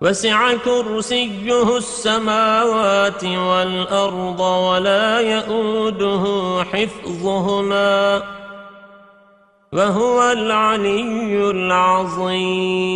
وسع كرسيه السماوات والأرض ولا يؤوده حفظهما وهو العلي العظيم.